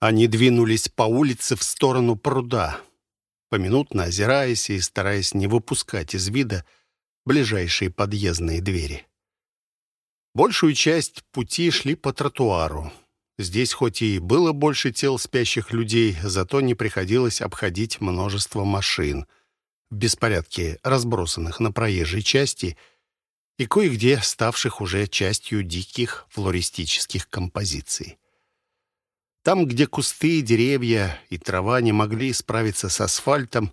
Они двинулись по улице в сторону пруда, поминутно озираясь и стараясь не выпускать из вида ближайшие подъездные двери. Большую часть пути шли по тротуару. Здесь хоть и было больше тел спящих людей, зато не приходилось обходить множество машин в беспорядке, разбросанных на проезжей части и кое-где ставших уже частью диких флористических композиций. Там, где кусты, деревья и трава не могли справиться с асфальтом,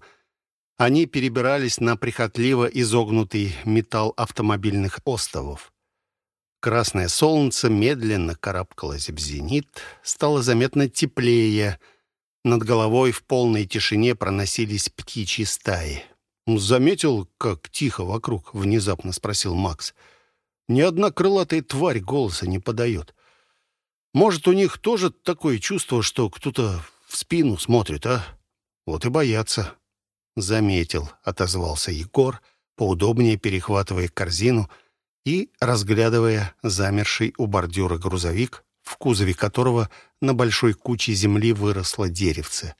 они перебирались на прихотливо изогнутый металл автомобильных остовов. Красное солнце медленно карабкалось в зенит, стало заметно теплее. Над головой в полной тишине проносились птичьи стаи. «Заметил, как тихо вокруг?» — внезапно спросил Макс. «Ни одна крылатая тварь голоса не подает. Может, у них тоже такое чувство, что кто-то в спину смотрит, а? Вот и боятся». «Заметил», — отозвался Егор, поудобнее перехватывая корзину — и разглядывая замерший у бордюра грузовик, в кузове которого на большой куче земли выросло деревце.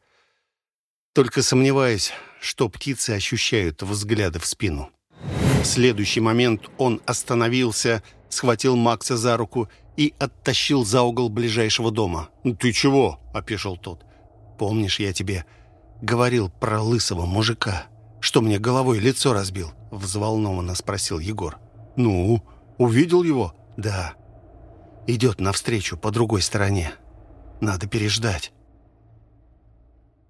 Только сомневаясь, что птицы ощущают взгляды в спину. В следующий момент он остановился, схватил Макса за руку и оттащил за угол ближайшего дома. «Ты чего?» — опешил тот. «Помнишь, я тебе говорил про лысого мужика, что мне головой лицо разбил?» — взволнованно спросил Егор. «Ну, увидел его?» «Да. Идет навстречу по другой стороне. Надо переждать».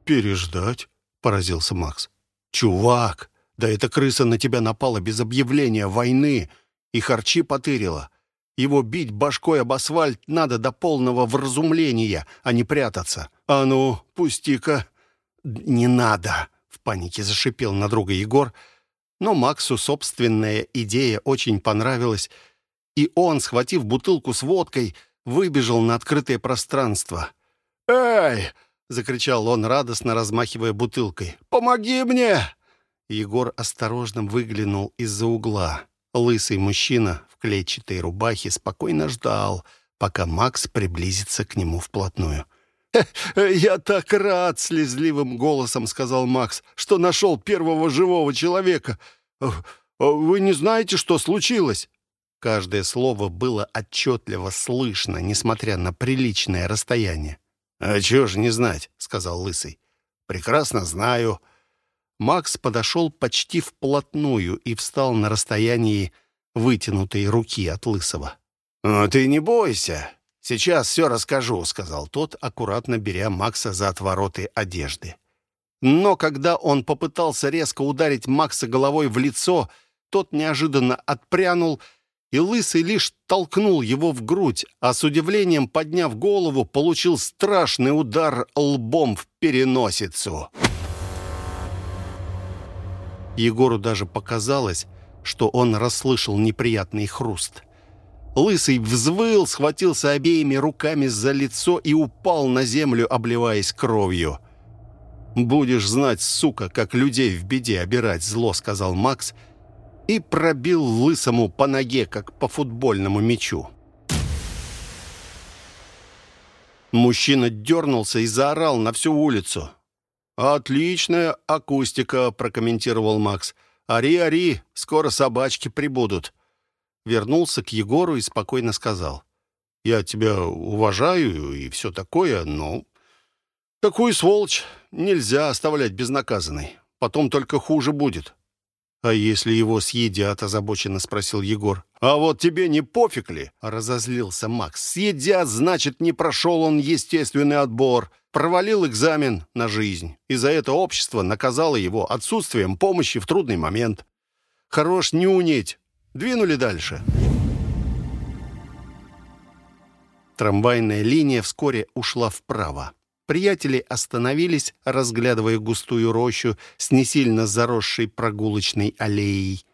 «Переждать?» — поразился Макс. «Чувак, да эта крыса на тебя напала без объявления войны и харчи потырила. Его бить башкой об асфальт надо до полного вразумления, а не прятаться. А ну, пусти-ка». «Не надо!» — в панике зашипел на друга Егор — но Максу собственная идея очень понравилась, и он, схватив бутылку с водкой, выбежал на открытое пространство. «Эй!» — закричал он, радостно размахивая бутылкой. «Помоги мне!» Егор осторожно выглянул из-за угла. Лысый мужчина в клетчатой рубахе спокойно ждал, пока Макс приблизится к нему вплотную. «Я так рад!» — слезливым голосом сказал Макс, «что нашел первого живого человека. Вы не знаете, что случилось?» Каждое слово было отчетливо слышно, несмотря на приличное расстояние. «А чего же не знать?» — сказал Лысый. «Прекрасно знаю». Макс подошел почти вплотную и встал на расстоянии вытянутой руки от Лысого. «Ну, «Ты не бойся. «Сейчас все расскажу», — сказал тот, аккуратно беря Макса за отвороты одежды. Но когда он попытался резко ударить Макса головой в лицо, тот неожиданно отпрянул, и Лысый лишь толкнул его в грудь, а с удивлением, подняв голову, получил страшный удар лбом в переносицу. Егору даже показалось, что он расслышал неприятный хруст. Лысый взвыл, схватился обеими руками за лицо и упал на землю, обливаясь кровью. «Будешь знать, сука, как людей в беде обирать зло», — сказал Макс, и пробил Лысому по ноге, как по футбольному мячу. Мужчина дернулся и заорал на всю улицу. «Отличная акустика», — прокомментировал Макс. «Ари, ари, скоро собачки прибудут» вернулся к Егору и спокойно сказал. «Я тебя уважаю и все такое, но такую сволочь нельзя оставлять безнаказанной. Потом только хуже будет». «А если его съедят?» — озабоченно спросил Егор. «А вот тебе не пофиг ли?» — разозлился Макс. «Съедят, значит, не прошел он естественный отбор, провалил экзамен на жизнь, и за это общество наказало его отсутствием помощи в трудный момент. Хорош нюнить, Двинули дальше. Трамвайная линия вскоре ушла вправо. Приятели остановились, разглядывая густую рощу с не сильно заросшей прогулочной аллеей.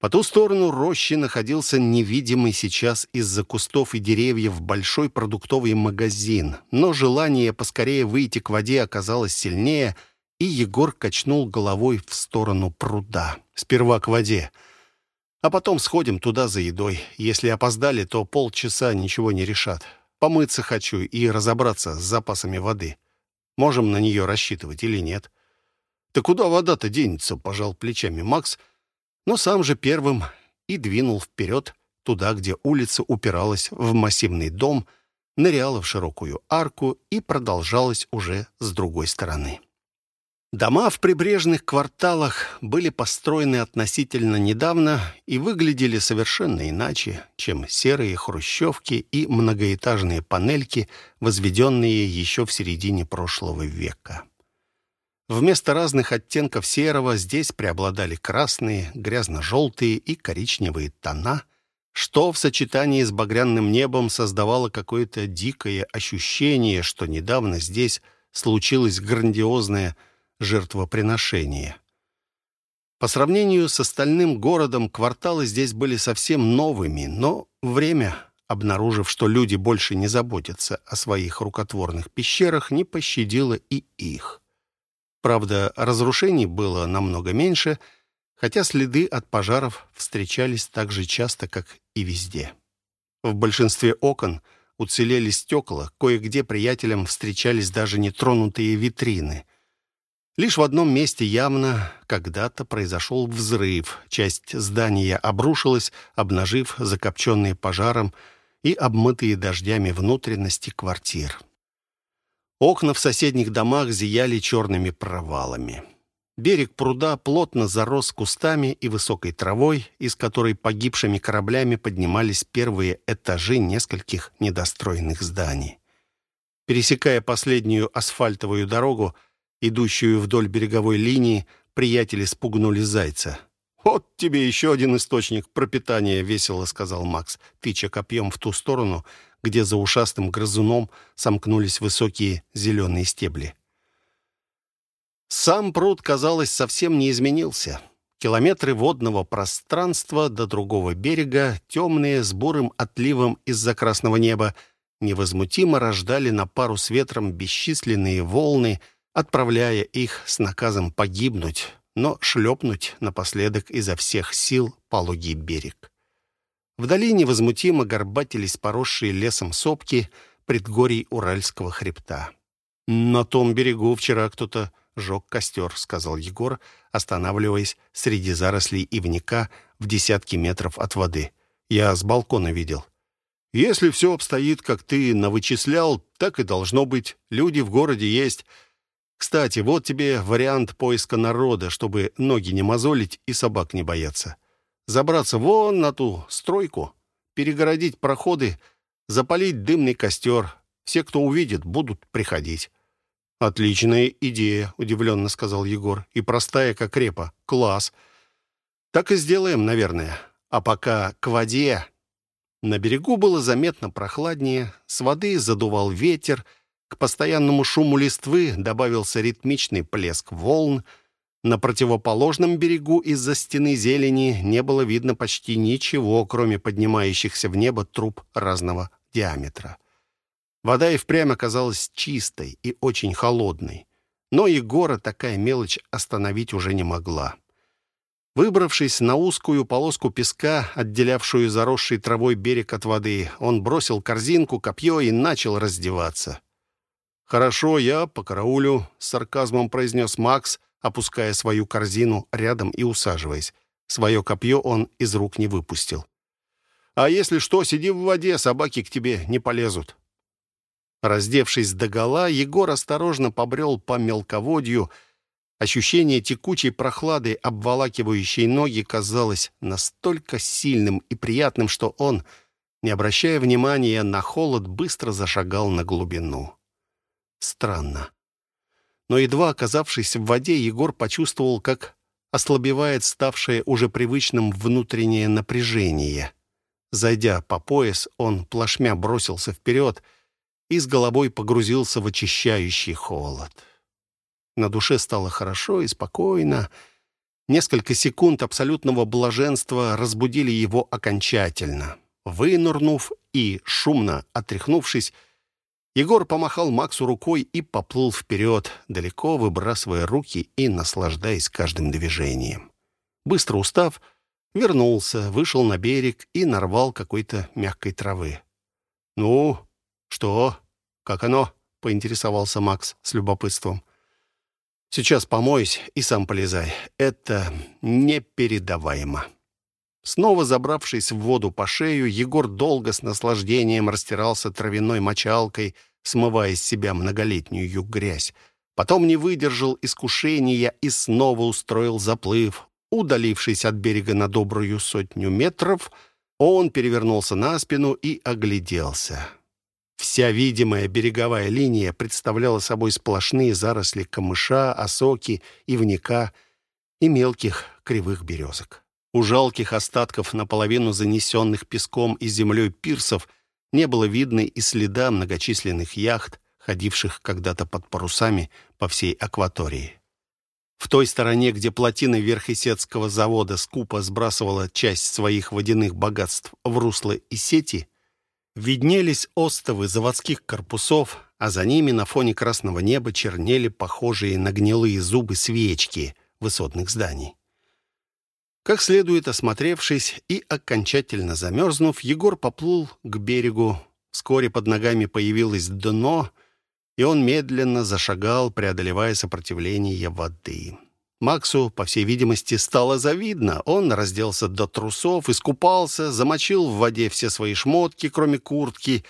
По ту сторону рощи находился невидимый сейчас из-за кустов и деревьев большой продуктовый магазин, но желание поскорее выйти к воде оказалось сильнее, и Егор качнул головой в сторону пруда. Сперва к воде — а потом сходим туда за едой. Если опоздали, то полчаса ничего не решат. Помыться хочу и разобраться с запасами воды. Можем на нее рассчитывать или нет?» «Да куда вода-то денется?» — пожал плечами Макс, но сам же первым и двинул вперед, туда, где улица упиралась в массивный дом, ныряла в широкую арку и продолжалась уже с другой стороны. Дома в прибрежных кварталах были построены относительно недавно и выглядели совершенно иначе, чем серые хрущевки и многоэтажные панельки, возведенные еще в середине прошлого века. Вместо разных оттенков серого здесь преобладали красные, грязно-желтые и коричневые тона, что в сочетании с багряным небом создавало какое-то дикое ощущение, что недавно здесь случилось грандиозное жертвоприношение. По сравнению с остальным городом, кварталы здесь были совсем новыми, но время, обнаружив, что люди больше не заботятся о своих рукотворных пещерах, не пощадило и их. Правда, разрушений было намного меньше, хотя следы от пожаров встречались так же часто, как и везде. В большинстве окон уцелели стекла, кое-где приятелям встречались даже нетронутые витрины. Лишь в одном месте явно когда-то произошел взрыв. Часть здания обрушилась, обнажив закопченные пожаром и обмытые дождями внутренности квартир. Окна в соседних домах зияли черными провалами. Берег пруда плотно зарос кустами и высокой травой, из которой погибшими кораблями поднимались первые этажи нескольких недостроенных зданий. Пересекая последнюю асфальтовую дорогу, идущую вдоль береговой линии, приятели спугнули зайца. «Вот тебе еще один источник пропитания», — весело сказал Макс, тыча копьем в ту сторону, где за ушастым грызуном сомкнулись высокие зеленые стебли. Сам пруд, казалось, совсем не изменился. Километры водного пространства до другого берега, темные, с бурым отливом из-за красного неба, невозмутимо рождали на пару с ветром бесчисленные волны, отправляя их с наказом погибнуть, но шлепнуть напоследок изо всех сил пологий берег. Вдали невозмутимо горбатились поросшие лесом сопки предгорий Уральского хребта. «На том берегу вчера кто-то жег костер», — сказал Егор, останавливаясь среди зарослей ивника в десятки метров от воды. «Я с балкона видел». «Если все обстоит, как ты навычислял, так и должно быть. Люди в городе есть. Кстати, вот тебе вариант поиска народа, чтобы ноги не мозолить и собак не бояться забраться вон на ту стройку, перегородить проходы, запалить дымный костер. Все, кто увидит, будут приходить». «Отличная идея», — удивленно сказал Егор. «И простая, как репа. Класс. Так и сделаем, наверное. А пока к воде...» На берегу было заметно прохладнее, с воды задувал ветер, к постоянному шуму листвы добавился ритмичный плеск волн — на противоположном берегу из-за стены зелени не было видно почти ничего, кроме поднимающихся в небо труб разного диаметра. Вода и впрямь оказалась чистой и очень холодной. Но Егора такая мелочь остановить уже не могла. Выбравшись на узкую полоску песка, отделявшую заросший травой берег от воды, он бросил корзинку, копье и начал раздеваться. «Хорошо, я по караулю», — с сарказмом произнес Макс — опуская свою корзину рядом и усаживаясь. Свое копье он из рук не выпустил. «А если что, сиди в воде, собаки к тебе не полезут». Раздевшись догола, Егор осторожно побрел по мелководью. Ощущение текучей прохлады, обволакивающей ноги, казалось настолько сильным и приятным, что он, не обращая внимания на холод, быстро зашагал на глубину. Странно но едва оказавшись в воде, Егор почувствовал, как ослабевает ставшее уже привычным внутреннее напряжение. Зайдя по пояс, он плашмя бросился вперед и с головой погрузился в очищающий холод. На душе стало хорошо и спокойно. Несколько секунд абсолютного блаженства разбудили его окончательно. Вынурнув и шумно отряхнувшись, Егор помахал Максу рукой и поплыл вперед, далеко выбрасывая руки и наслаждаясь каждым движением. Быстро устав, вернулся, вышел на берег и нарвал какой-то мягкой травы. «Ну, «Что? Как оно?» — поинтересовался Макс с любопытством. «Сейчас помоюсь и сам полезай. Это непередаваемо». Снова забравшись в воду по шею, Егор долго с наслаждением растирался травяной мочалкой, смывая с себя многолетнюю грязь. Потом не выдержал искушения и снова устроил заплыв. Удалившись от берега на добрую сотню метров, он перевернулся на спину и огляделся. Вся видимая береговая линия представляла собой сплошные заросли камыша, осоки, ивника и мелких кривых березок. У жалких остатков наполовину занесенных песком и землей пирсов не было видно и следа многочисленных яхт, ходивших когда-то под парусами по всей акватории. В той стороне, где плотина Верхесецкого завода скупо сбрасывала часть своих водяных богатств в русло и сети, виднелись остовы заводских корпусов, а за ними на фоне красного неба чернели похожие на гнилые зубы свечки высотных зданий. Как следует осмотревшись и окончательно замерзнув, Егор поплыл к берегу. Вскоре под ногами появилось дно, и он медленно зашагал, преодолевая сопротивление воды. Максу, по всей видимости, стало завидно. Он разделся до трусов, искупался, замочил в воде все свои шмотки, кроме куртки,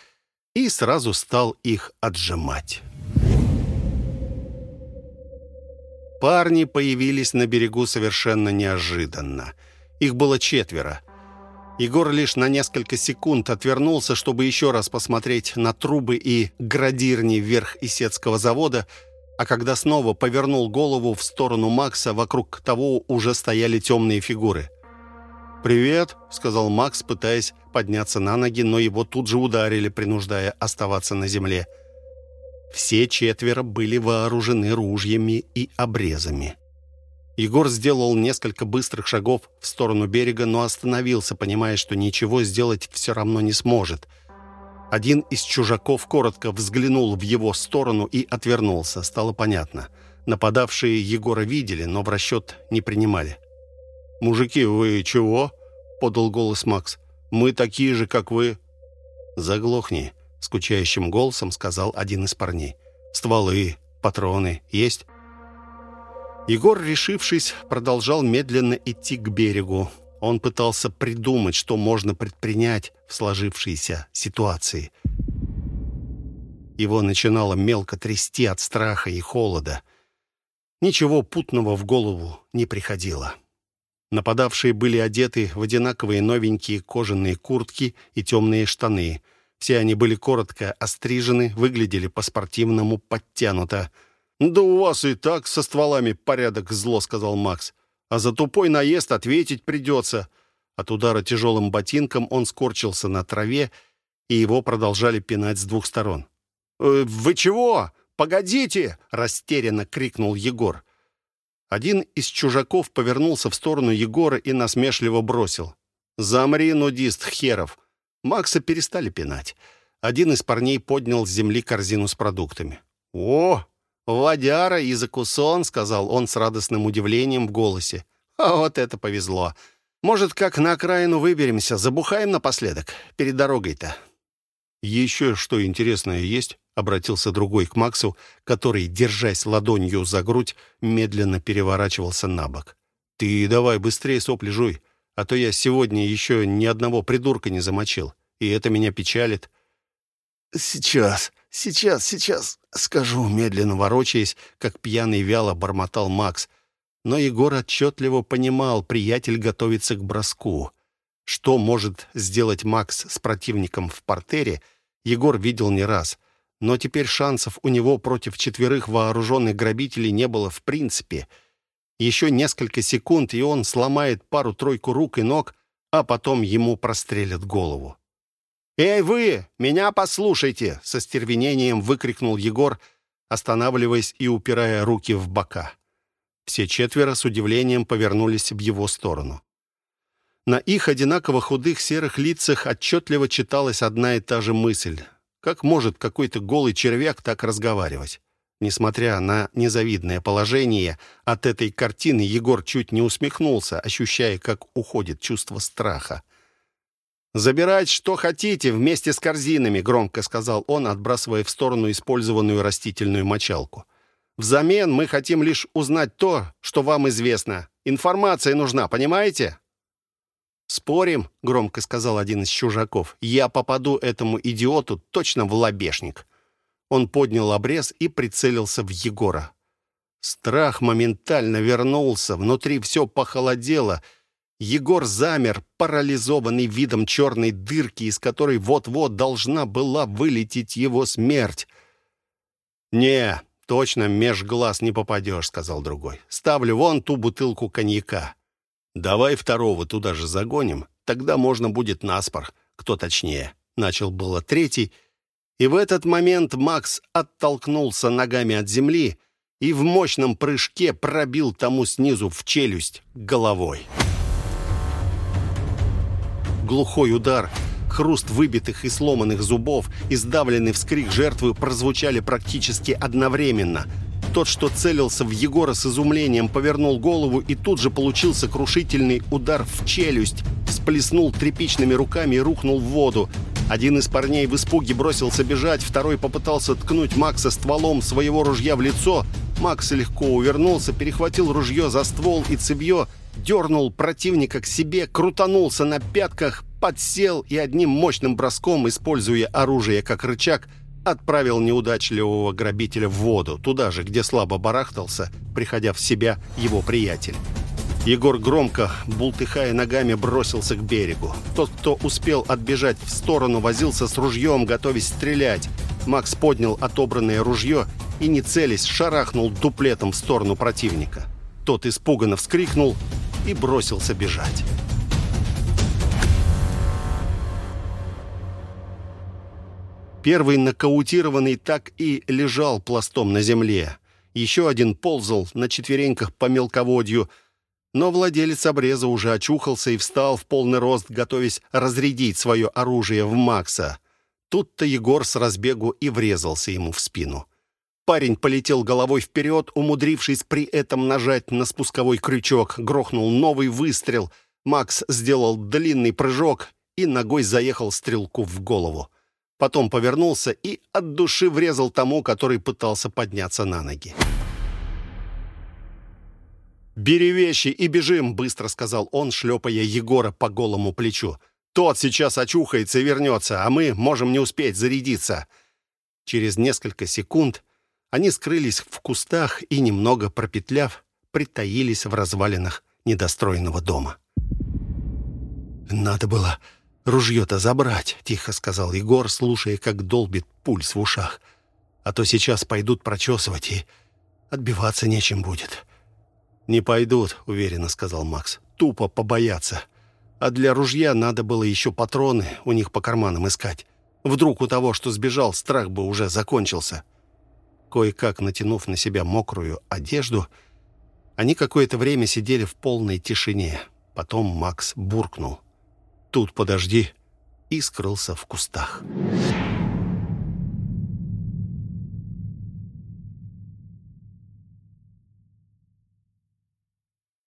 и сразу стал их отжимать. Парни появились на берегу совершенно неожиданно. Их было четверо. Егор лишь на несколько секунд отвернулся, чтобы еще раз посмотреть на трубы и градирни вверх Исетского завода, а когда снова повернул голову в сторону Макса, вокруг того уже стояли темные фигуры. «Привет», — сказал Макс, пытаясь подняться на ноги, но его тут же ударили, принуждая оставаться на земле. Все четверо были вооружены ружьями и обрезами. Егор сделал несколько быстрых шагов в сторону берега, но остановился, понимая, что ничего сделать все равно не сможет. Один из чужаков коротко взглянул в его сторону и отвернулся. Стало понятно. Нападавшие Егора видели, но в расчет не принимали. «Мужики, вы чего?» — подал голос Макс. «Мы такие же, как вы». «Заглохни», — скучающим голосом сказал один из парней. «Стволы, патроны есть?» Егор, решившись, продолжал медленно идти к берегу. Он пытался придумать, что можно предпринять в сложившейся ситуации. Его начинало мелко трясти от страха и холода. Ничего путного в голову не приходило. Нападавшие были одеты в одинаковые новенькие кожаные куртки и темные штаны. Все они были коротко острижены, выглядели по-спортивному подтянуто. «Да у вас и так со стволами порядок зло», — сказал Макс. «А за тупой наезд ответить придется». От удара тяжелым ботинком он скорчился на траве, и его продолжали пинать с двух сторон. «Э, «Вы чего? Погодите!» — растерянно крикнул Егор. Один из чужаков повернулся в сторону Егора и насмешливо бросил. «Замри, нудист херов!» Макса перестали пинать. Один из парней поднял с земли корзину с продуктами. «О, «Водяра и закусон», — сказал он с радостным удивлением в голосе. «А вот это повезло. Может, как на окраину выберемся, забухаем напоследок, перед дорогой-то». «Еще что интересное есть?» — обратился другой к Максу, который, держась ладонью за грудь, медленно переворачивался на бок. «Ты давай быстрее сопли жуй, а то я сегодня еще ни одного придурка не замочил, и это меня печалит». «Сейчас», «Сейчас, сейчас скажу», медленно ворочаясь, как пьяный вяло бормотал Макс. Но Егор отчетливо понимал, приятель готовится к броску. Что может сделать Макс с противником в портере, Егор видел не раз. Но теперь шансов у него против четверых вооруженных грабителей не было в принципе. Еще несколько секунд, и он сломает пару-тройку рук и ног, а потом ему прострелят голову. «Эй, вы! Меня послушайте!» — со стервенением выкрикнул Егор, останавливаясь и упирая руки в бока. Все четверо с удивлением повернулись в его сторону. На их одинаково худых серых лицах отчетливо читалась одна и та же мысль. Как может какой-то голый червяк так разговаривать? Несмотря на незавидное положение, от этой картины Егор чуть не усмехнулся, ощущая, как уходит чувство страха. «Забирать, что хотите, вместе с корзинами», — громко сказал он, отбрасывая в сторону использованную растительную мочалку. «Взамен мы хотим лишь узнать то, что вам известно. Информация нужна, понимаете?» «Спорим», — громко сказал один из чужаков, «я попаду этому идиоту точно в лобешник». Он поднял обрез и прицелился в Егора. Страх моментально вернулся, внутри все похолодело. Егор замер, парализованный видом черной дырки, из которой вот-вот должна была вылететь его смерть. «Не, точно меж глаз не попадешь», — сказал другой. «Ставлю вон ту бутылку коньяка». «Давай второго туда же загоним, тогда можно будет наспор, кто точнее». Начал было третий, и в этот момент Макс оттолкнулся ногами от земли и в мощном прыжке пробил тому снизу в челюсть головой. Глухой удар, хруст выбитых и сломанных зубов и сдавленный вскрик жертвы прозвучали практически одновременно – тот, что целился в Егора с изумлением, повернул голову и тут же получил сокрушительный удар в челюсть. Всплеснул тряпичными руками и рухнул в воду. Один из парней в испуге бросился бежать, второй попытался ткнуть Макса стволом своего ружья в лицо. Макс легко увернулся, перехватил ружье за ствол и цевье, дернул противника к себе, крутанулся на пятках, подсел и одним мощным броском, используя оружие как рычаг, отправил неудачливого грабителя в воду, туда же, где слабо барахтался, приходя в себя его приятель. Егор громко, бултыхая ногами, бросился к берегу. Тот, кто успел отбежать в сторону, возился с ружьем, готовясь стрелять. Макс поднял отобранное ружье и, не целясь, шарахнул дуплетом в сторону противника. Тот испуганно вскрикнул и бросился бежать. Первый нокаутированный так и лежал пластом на земле. Еще один ползал на четвереньках по мелководью, но владелец обреза уже очухался и встал в полный рост, готовясь разрядить свое оружие в Макса. Тут-то Егор с разбегу и врезался ему в спину. Парень полетел головой вперед, умудрившись при этом нажать на спусковой крючок. Грохнул новый выстрел. Макс сделал длинный прыжок и ногой заехал стрелку в голову. Потом повернулся и от души врезал тому, который пытался подняться на ноги. «Бери вещи и бежим», — быстро сказал он, шлепая Егора по голому плечу. «Тот сейчас очухается и вернется, а мы можем не успеть зарядиться». Через несколько секунд они скрылись в кустах и, немного пропетляв, притаились в развалинах недостроенного дома. «Надо было ружье-то забрать», — тихо сказал Егор, слушая, как долбит пульс в ушах. «А то сейчас пойдут прочесывать, и отбиваться нечем будет». «Не пойдут», — уверенно сказал Макс. «Тупо побояться. А для ружья надо было еще патроны у них по карманам искать. Вдруг у того, что сбежал, страх бы уже закончился». Кое-как натянув на себя мокрую одежду, они какое-то время сидели в полной тишине. Потом Макс буркнул — тут подожди», и скрылся в кустах. «Макс»